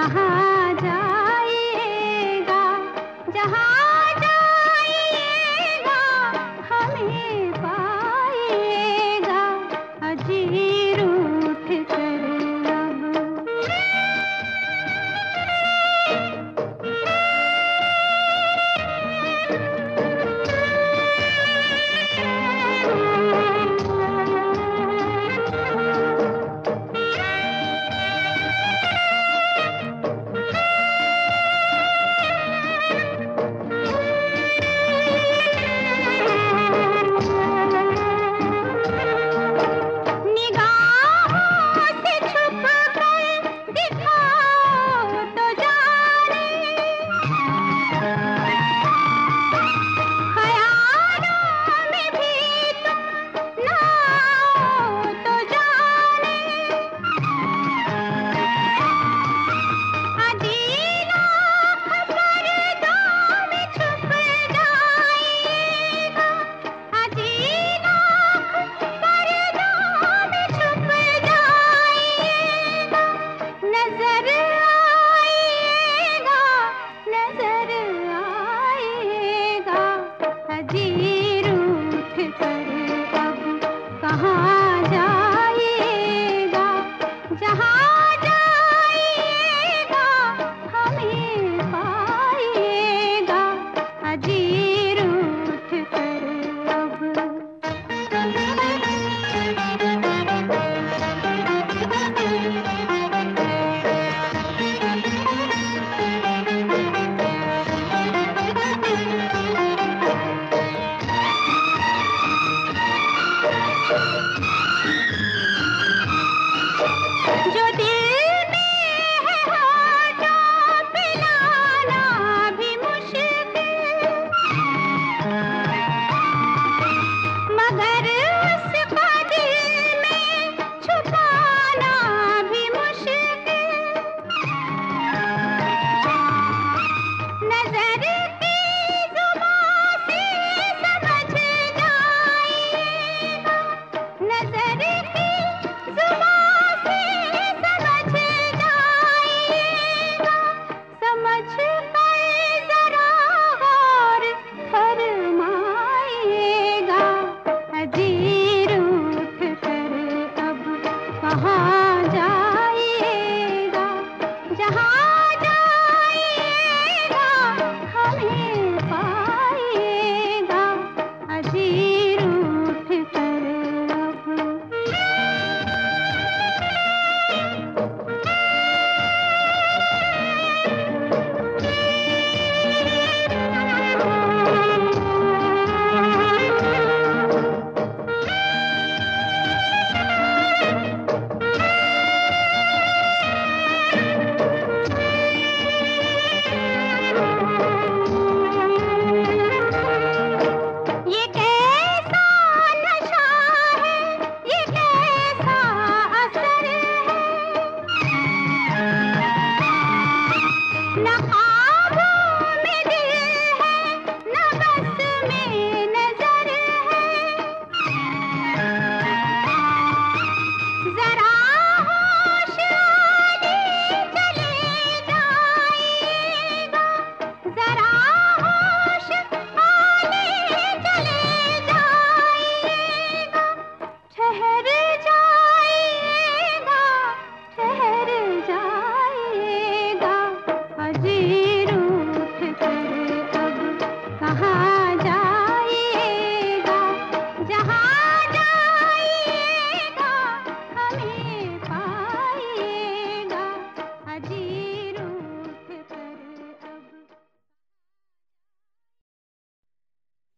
कहाँ जा नजर you